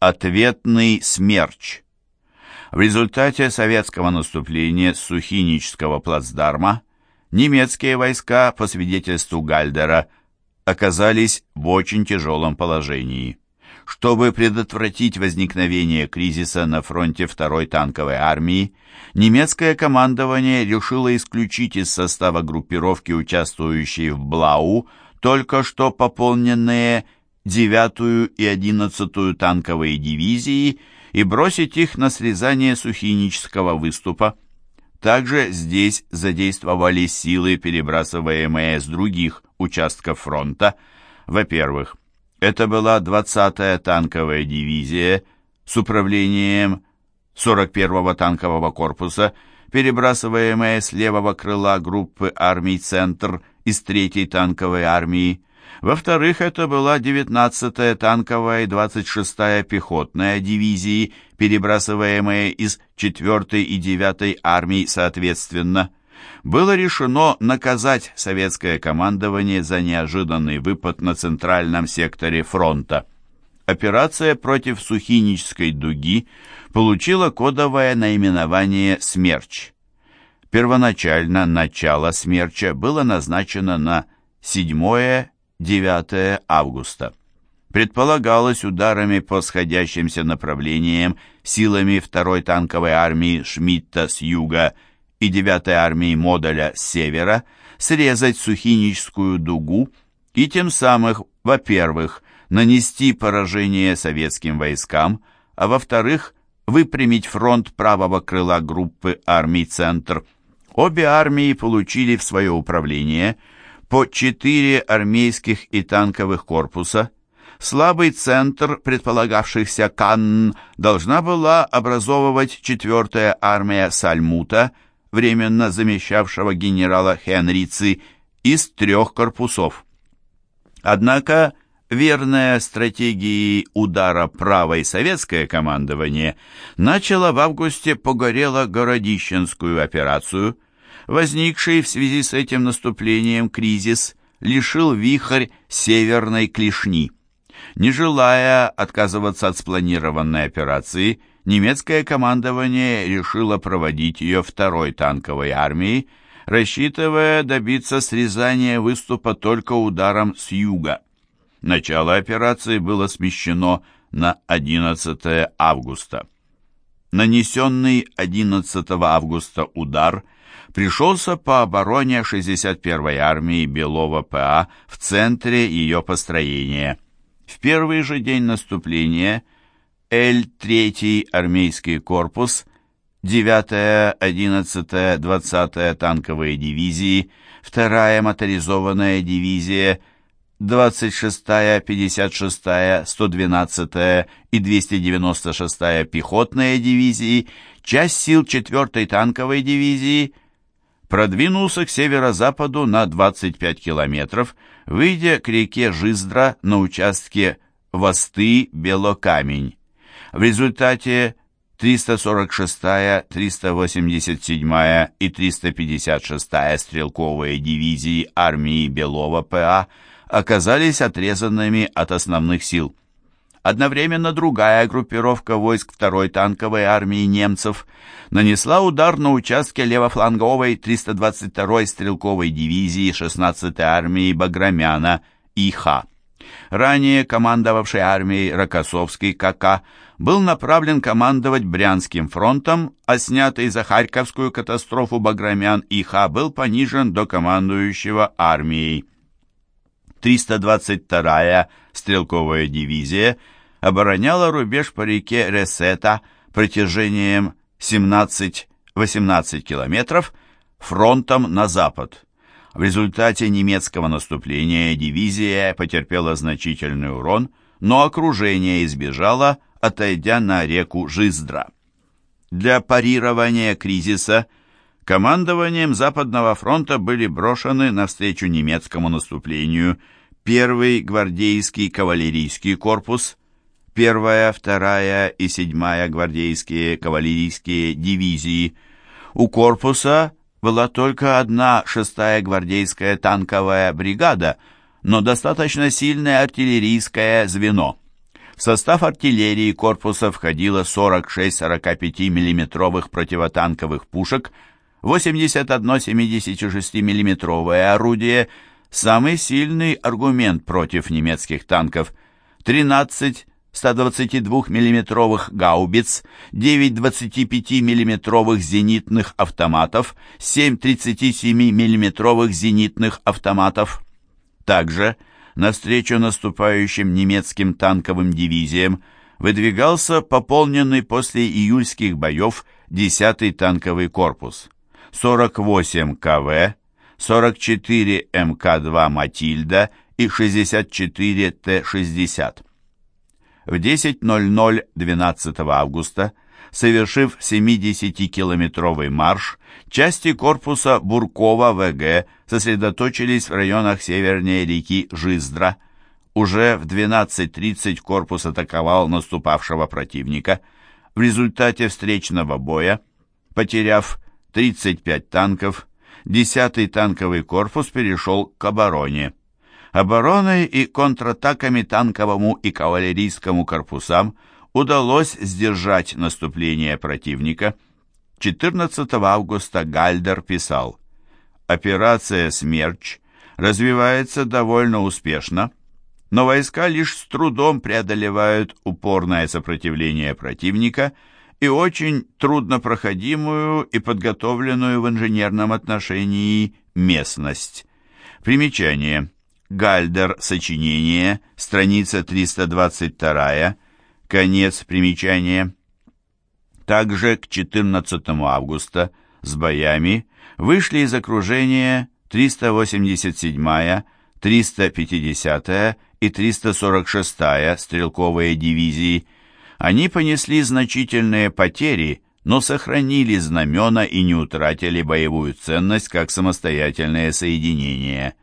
Ответный смерч. В результате советского наступления с Сухинического плацдарма немецкие войска, по свидетельству Гальдера, оказались в очень тяжелом положении. Чтобы предотвратить возникновение кризиса на фронте второй танковой армии, немецкое командование решило исключить из состава группировки, участвующей в Блау, только что пополненные 9-ю и 11-ю танковые дивизии и бросить их на срезание Сухинического выступа. Также здесь задействовались силы, перебрасываемые с других участков фронта. Во-первых, это была 20-я танковая дивизия с управлением 41-го танкового корпуса, перебрасываемая с левого крыла группы армий «Центр» из 3-й танковой армии. Во-вторых, это была 19-я танковая и 26-я пехотная дивизии, перебрасываемые из 4-й и 9-й армий соответственно было решено наказать советское командование за неожиданный выпад на центральном секторе фронта. Операция против Сухинической дуги получила кодовое наименование «Смерч». Первоначально начало «Смерча» было назначено на 7-9 августа. Предполагалось ударами по сходящимся направлениям силами 2-й танковой армии Шмидта с юга – и 9-й армии Модуля с севера срезать Сухиническую дугу и тем самым, во-первых, нанести поражение советским войскам, а во-вторых, выпрямить фронт правого крыла группы армий «Центр». Обе армии получили в свое управление по четыре армейских и танковых корпуса. Слабый центр предполагавшихся Канн должна была образовывать четвертая армия Сальмута – временно замещавшего генерала Хенрицы, из трех корпусов. Однако верная стратегии удара правой советское командование начало в августе Погорело-Городищенскую операцию. Возникший в связи с этим наступлением кризис лишил вихрь северной клешни. Не желая отказываться от спланированной операции, немецкое командование решило проводить ее второй танковой армией, рассчитывая добиться срезания выступа только ударом с юга. Начало операции было смещено на 11 августа. Нанесенный 11 августа удар пришелся по обороне 61-й армии Белого ПА в центре ее построения. В первый же день наступления – Л-3 армейский корпус, 9-я, 11-я, 20-я танковые дивизии, 2-я моторизованная дивизия, 26-я, 56-я, 112-я и 296-я пехотная дивизии, часть сил 4-й танковой дивизии продвинулся к северо-западу на 25 километров, выйдя к реке Жиздра на участке Восты-Белокамень. В результате 346-я, 387-я и 356-я стрелковые дивизии армии Белого ПА оказались отрезанными от основных сил. Одновременно другая группировка войск второй танковой армии немцев нанесла удар на участке левофланговой 322-й стрелковой дивизии 16-й армии Баграмяна ИХ. Ранее командовавший армией Рокоссовский КК был направлен командовать Брянским фронтом, а снятый за Харьковскую катастрофу Баграмян Иха был понижен до командующего армией. 322-я стрелковая дивизия обороняла рубеж по реке Ресета протяжением 17-18 километров фронтом на запад. В результате немецкого наступления дивизия потерпела значительный урон, но окружение избежало, отойдя на реку Жиздра. Для парирования кризиса командованием Западного фронта были брошены навстречу немецкому наступлению первый гвардейский кавалерийский корпус, первая, вторая и седьмая гвардейские кавалерийские дивизии. У корпуса была только одна шестая гвардейская танковая бригада, но достаточно сильное артиллерийское звено. В состав артиллерии корпуса входило 46 45 миллиметровых противотанковых пушек, 81 76 миллиметровое орудие, самый сильный аргумент против немецких танков, 13 122 миллиметровых гаубиц, 9 25 миллиметровых зенитных автоматов, 7 37 миллиметровых зенитных автоматов. Также навстречу наступающим немецким танковым дивизиям выдвигался пополненный после июльских боев 10-й танковый корпус. 48 КВ, 44 МК-2 «Матильда» и 64 Т-60. В 10.00 12 августа, совершив 70-километровый марш, части корпуса Буркова ВГ сосредоточились в районах севернее реки Жиздра. Уже в 12.30 корпус атаковал наступавшего противника. В результате встречного боя, потеряв 35 танков, 10-й танковый корпус перешел к обороне. Обороной и контратаками танковому и кавалерийскому корпусам удалось сдержать наступление противника. 14 августа Гальдер писал «Операция «Смерч» развивается довольно успешно, но войска лишь с трудом преодолевают упорное сопротивление противника и очень труднопроходимую и подготовленную в инженерном отношении местность. Примечание. Гальдер, сочинение, страница 322, конец примечания. Также к 14 августа с боями вышли из окружения 387-я, 350-я и 346-я стрелковые дивизии. Они понесли значительные потери, но сохранили знамена и не утратили боевую ценность как самостоятельное соединение.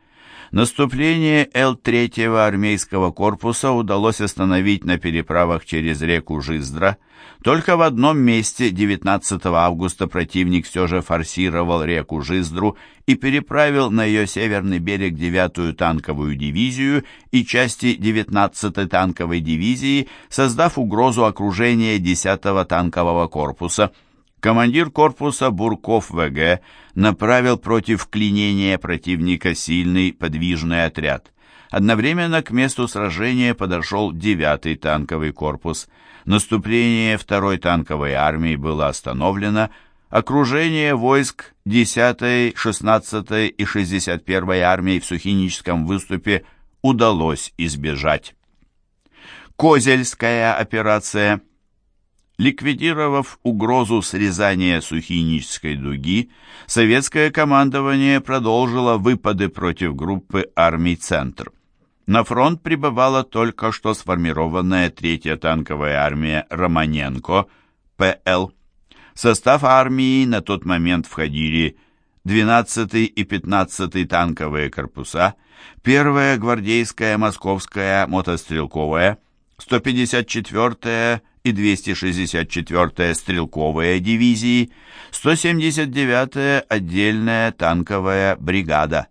Наступление Л-3 армейского корпуса удалось остановить на переправах через реку Жиздра. Только в одном месте 19 августа противник все же форсировал реку Жиздру и переправил на ее северный берег 9-ю танковую дивизию и части 19-й танковой дивизии, создав угрозу окружения 10-го танкового корпуса – командир корпуса Бурков ВГ направил против клинения противника сильный подвижный отряд. Одновременно к месту сражения подошел 9-й танковый корпус. Наступление 2-й танковой армии было остановлено, окружение войск 10-й, 16-й и 61-й армии в Сухиническом выступе удалось избежать. Козельская операция – Ликвидировав угрозу срезания Сухинической дуги, советское командование продолжило выпады против группы армий «Центр». На фронт прибывала только что сформированная третья танковая армия Романенко, ПЛ. В состав армии на тот момент входили 12-й и 15-й танковые корпуса, 1-я гвардейская московская мотострелковая, 154-я и 264-я стрелковые дивизии, 179-я отдельная танковая бригада.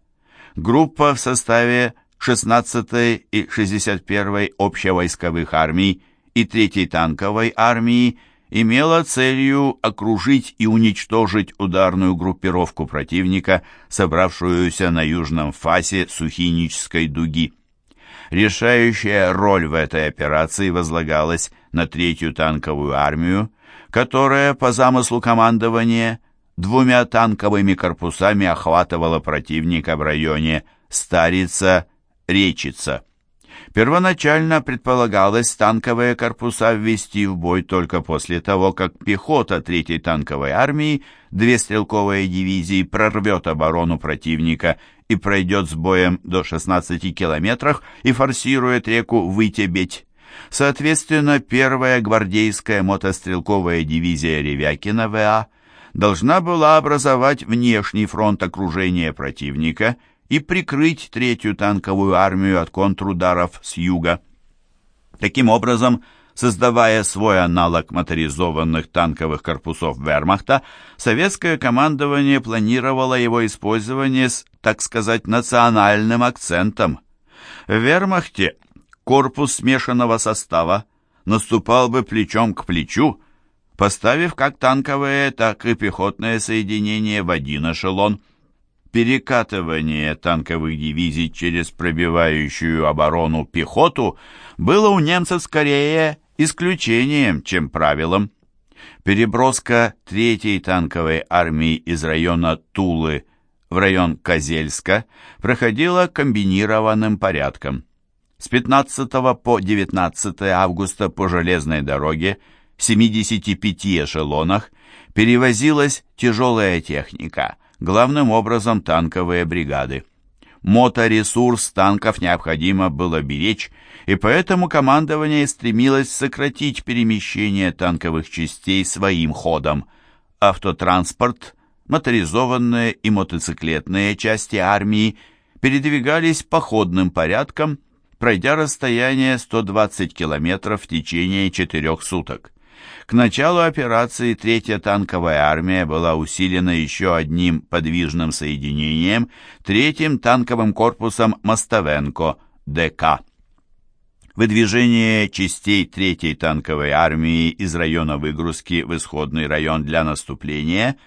Группа в составе 16-й и 61-й общевойсковых армий и 3-й танковой армии имела целью окружить и уничтожить ударную группировку противника, собравшуюся на южном фасе Сухинической дуги. Решающая роль в этой операции возлагалась на третью танковую армию, которая, по замыслу командования, двумя танковыми корпусами охватывала противника в районе Старица-Речица. Первоначально предполагалось танковые корпуса ввести в бой только после того, как пехота третьей танковой армии, две стрелковые дивизии прорвет оборону противника и пройдет с боем до 16 километрах и форсирует реку Вытебедь. Соответственно, первая гвардейская мотострелковая дивизия Ревякина ВА должна была образовать внешний фронт окружения противника и прикрыть третью танковую армию от контрударов с юга. Таким образом, создавая свой аналог моторизованных танковых корпусов вермахта, советское командование планировало его использование с, так сказать, национальным акцентом. В вермахте корпус смешанного состава наступал бы плечом к плечу, поставив как танковые, так и пехотные соединения в один эшелон. Перекатывание танковых дивизий через пробивающую оборону пехоту было у немцев скорее исключением, чем правилом. Переброска третьей танковой армии из района Тулы в район Козельска проходила комбинированным порядком. С 15 по 19 августа по железной дороге в 75 эшелонах перевозилась тяжелая техника, главным образом танковые бригады. Моторесурс танков необходимо было беречь, и поэтому командование стремилось сократить перемещение танковых частей своим ходом. Автотранспорт, моторизованные и мотоциклетные части армии передвигались походным порядком, пройдя расстояние 120 километров в течение четырех суток. К началу операции Третья танковая армия была усилена еще одним подвижным соединением, Третьим танковым корпусом Мостовенко, ДК. Выдвижение частей Третьей танковой армии из района выгрузки в исходный район для наступления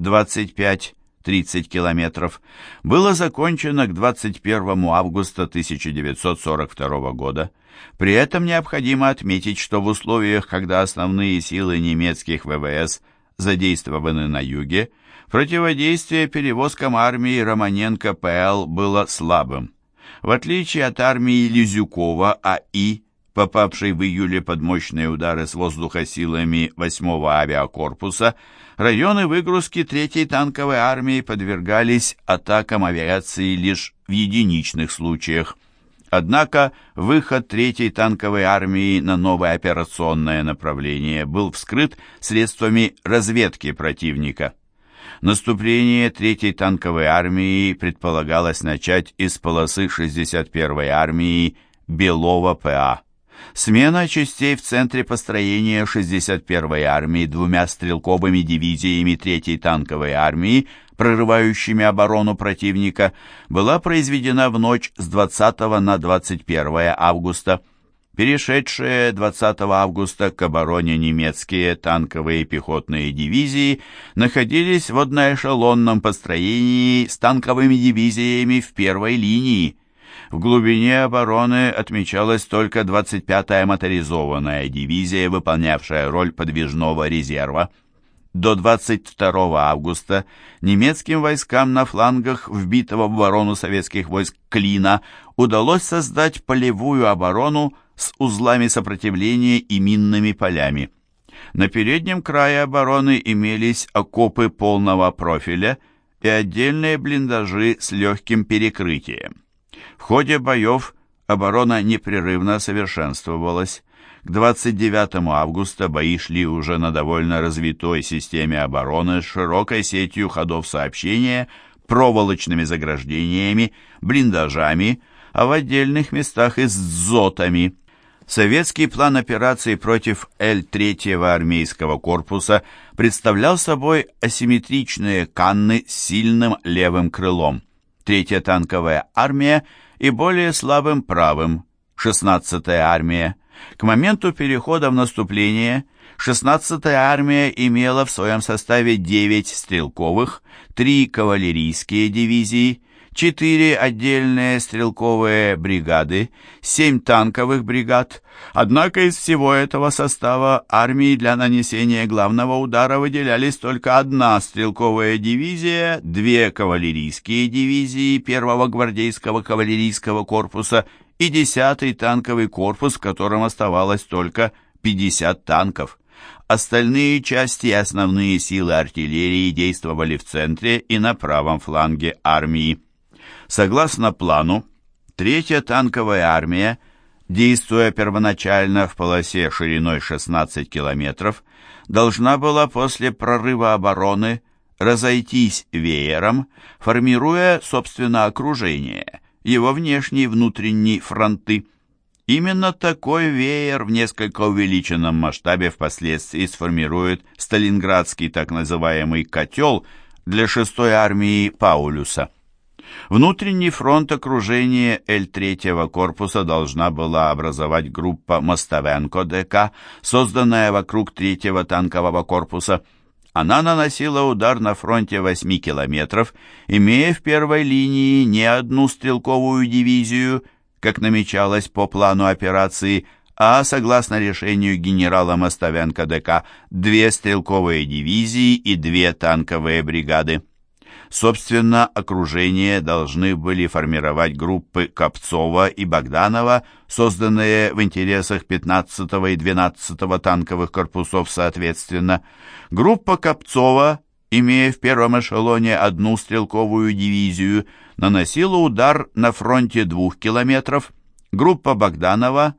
25 30 километров, было закончено к 21 августа 1942 года. При этом необходимо отметить, что в условиях, когда основные силы немецких ВВС задействованы на юге, противодействие перевозкам армии Романенко ПЛ было слабым. В отличие от армии Лизюкова АИ, попавшей в июле под мощные удары с воздуха силами 8-го авиакорпуса, районы выгрузки 3-й танковой армии подвергались атакам авиации лишь в единичных случаях. Однако выход 3-й танковой армии на новое операционное направление был вскрыт средствами разведки противника. Наступление 3-й танковой армии предполагалось начать из полосы 61-й армии Белого ПА. Смена частей в центре построения 61-й армии двумя стрелковыми дивизиями 3-й танковой армии, прорывающими оборону противника, была произведена в ночь с 20 на 21 августа. Перешедшие 20 августа к обороне немецкие танковые и пехотные дивизии находились в одноэшелонном построении с танковыми дивизиями в первой линии. В глубине обороны отмечалась только 25-я моторизованная дивизия, выполнявшая роль подвижного резерва. До 22 августа немецким войскам на флангах вбитого в оборону советских войск Клина удалось создать полевую оборону с узлами сопротивления и минными полями. На переднем крае обороны имелись окопы полного профиля и отдельные блиндажи с легким перекрытием. В ходе боев оборона непрерывно совершенствовалась. К 29 августа бои шли уже на довольно развитой системе обороны с широкой сетью ходов сообщения, проволочными заграждениями, блиндажами, а в отдельных местах и с дзотами. Советский план операции против Л-3 армейского корпуса представлял собой асимметричные канны с сильным левым крылом. Третья танковая армия – и более слабым правым, 16-я армия. К моменту перехода в наступление 16-я армия имела в своем составе 9 стрелковых, 3 кавалерийские дивизии, 4 отдельные стрелковые бригады, 7 танковых бригад. Однако из всего этого состава армии для нанесения главного удара выделялись только одна стрелковая дивизия, две кавалерийские дивизии первого гвардейского кавалерийского корпуса и 10-й танковый корпус, в котором оставалось только 50 танков. Остальные части и основные силы артиллерии действовали в центре и на правом фланге армии. Согласно плану, Третья танковая армия, действуя первоначально в полосе шириной 16 километров, должна была после прорыва обороны разойтись веером, формируя, собственно, окружение, его внешний и внутренний фронты. Именно такой веер в несколько увеличенном масштабе впоследствии сформирует Сталинградский так называемый «котел» для 6-й армии Паулюса. Внутренний фронт окружения Л-3 корпуса должна была образовать группа Мостовенко ДК, созданная вокруг 3 танкового корпуса. Она наносила удар на фронте 8 километров, имея в первой линии не одну стрелковую дивизию, как намечалось по плану операции, а, согласно решению генерала Мостовенко ДК, две стрелковые дивизии и две танковые бригады. Собственно, окружение должны были формировать группы Копцова и Богданова, созданные в интересах 15 и 12 танковых корпусов соответственно. Группа Копцова, имея в первом эшелоне одну стрелковую дивизию, наносила удар на фронте двух километров. Группа Богданова,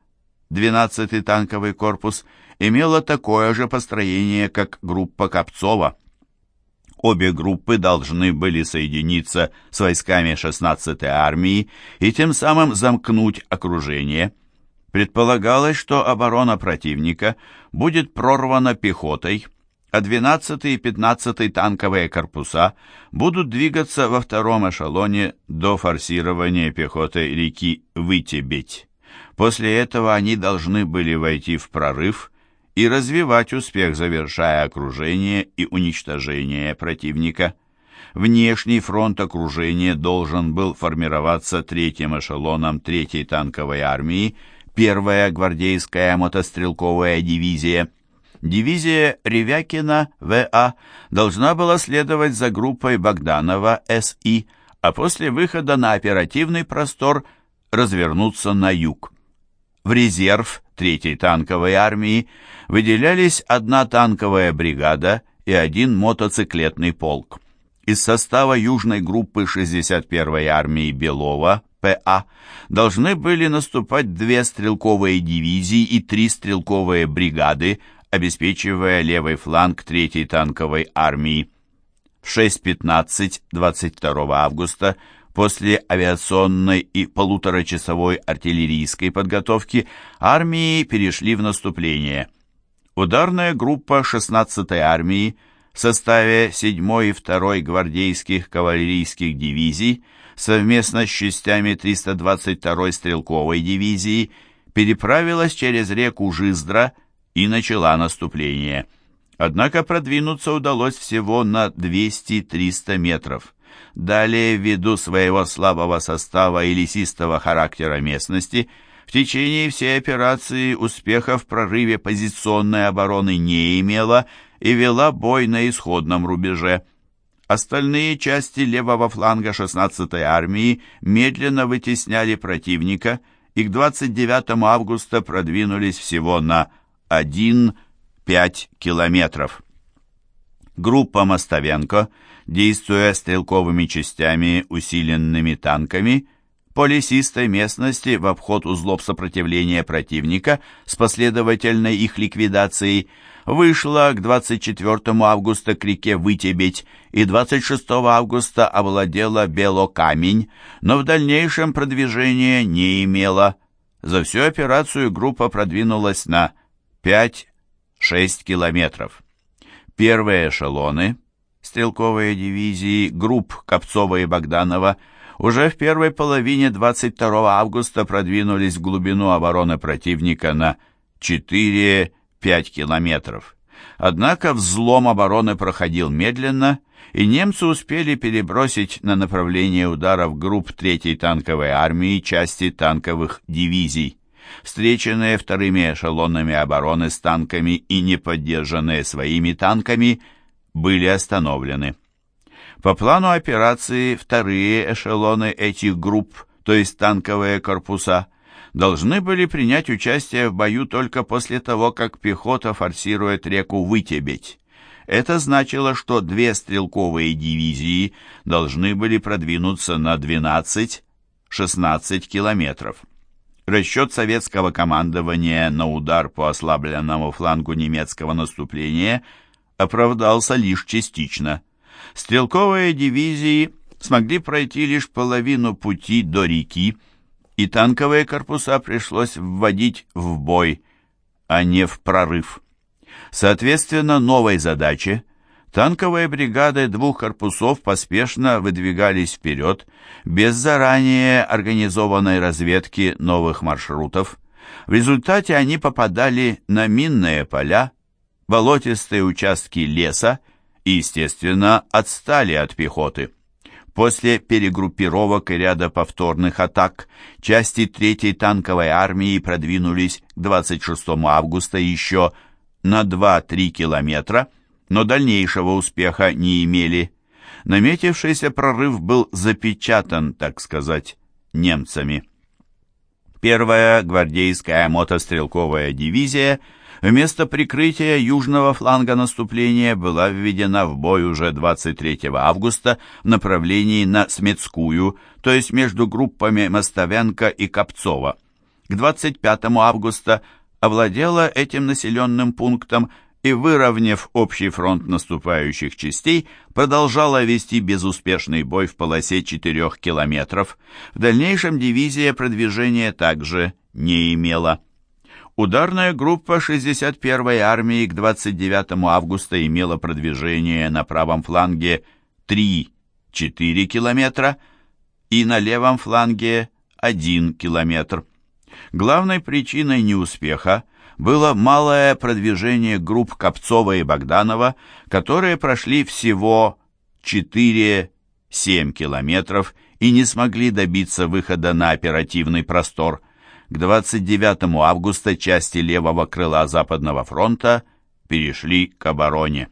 12-й танковый корпус, имела такое же построение, как группа Копцова. Обе группы должны были соединиться с войсками 16-й армии и тем самым замкнуть окружение. Предполагалось, что оборона противника будет прорвана пехотой, а 12-й и 15-й танковые корпуса будут двигаться во втором эшелоне до форсирования пехоты реки Вытебеть. После этого они должны были войти в прорыв и развивать успех, завершая окружение и уничтожение противника. Внешний фронт окружения должен был формироваться третьим эшелоном третьей танковой армии, первая гвардейская мотострелковая дивизия. Дивизия Ревякина В.А. должна была следовать за группой Богданова С.И., а после выхода на оперативный простор развернуться на юг. В резерв третьей танковой армии выделялись одна танковая бригада и один мотоциклетный полк. Из состава южной группы 61-й армии Белова, ПА, должны были наступать две стрелковые дивизии и три стрелковые бригады, обеспечивая левый фланг 3-й танковой армии. В 6.15 22 августа После авиационной и полуторачасовой артиллерийской подготовки армии перешли в наступление. Ударная группа 16-й армии в составе 7-й и 2-й гвардейских кавалерийских дивизий совместно с частями 322-й стрелковой дивизии переправилась через реку Жиздра и начала наступление. Однако продвинуться удалось всего на 200-300 метров. Далее, ввиду своего слабого состава и лесистого характера местности, в течение всей операции успеха в прорыве позиционной обороны не имела и вела бой на исходном рубеже. Остальные части левого фланга 16-й армии медленно вытесняли противника и к 29 августа продвинулись всего на 1-5 километров. Группа Мостовенко – действуя стрелковыми частями, усиленными танками, по лесистой местности в обход узлов сопротивления противника с последовательной их ликвидацией, вышла к 24 августа к реке Вытебедь и 26 августа овладела Белокамень, но в дальнейшем продвижения не имела. За всю операцию группа продвинулась на 5-6 километров. Первые эшелоны стрелковые дивизии групп Копцова и Богданова уже в первой половине 22 августа продвинулись в глубину обороны противника на 4-5 километров. Однако взлом обороны проходил медленно, и немцы успели перебросить на направление ударов групп 3-й танковой армии части танковых дивизий. Встреченные вторыми эшелонами обороны с танками и не поддержанные своими танками – были остановлены. По плану операции вторые эшелоны этих групп, то есть танковые корпуса, должны были принять участие в бою только после того, как пехота форсирует реку Вытебедь. Это значило, что две стрелковые дивизии должны были продвинуться на 12-16 километров. Расчет советского командования на удар по ослабленному флангу немецкого наступления – оправдался лишь частично. Стрелковые дивизии смогли пройти лишь половину пути до реки, и танковые корпуса пришлось вводить в бой, а не в прорыв. Соответственно, новой задаче Танковые бригады двух корпусов поспешно выдвигались вперед, без заранее организованной разведки новых маршрутов. В результате они попадали на минные поля, болотистые участки леса естественно, отстали от пехоты. После перегруппировок и ряда повторных атак части 3-й танковой армии продвинулись к 26 августа еще на 2-3 километра, но дальнейшего успеха не имели. Наметившийся прорыв был запечатан, так сказать, немцами. Первая гвардейская мотострелковая дивизия вместо прикрытия южного фланга наступления была введена в бой уже 23 августа в направлении на Смецкую, то есть между группами Мостовенко и Копцова. К 25 августа овладела этим населенным пунктом и, выровняв общий фронт наступающих частей, продолжала вести безуспешный бой в полосе 4 километров. В дальнейшем дивизия продвижения также не имела. Ударная группа 61-й армии к 29 августа имела продвижение на правом фланге 3-4 километра и на левом фланге 1 километр. Главной причиной неуспеха было малое продвижение групп Копцова и Богданова, которые прошли всего 4-7 километров и не смогли добиться выхода на оперативный простор. К 29 августа части левого крыла Западного фронта перешли к обороне.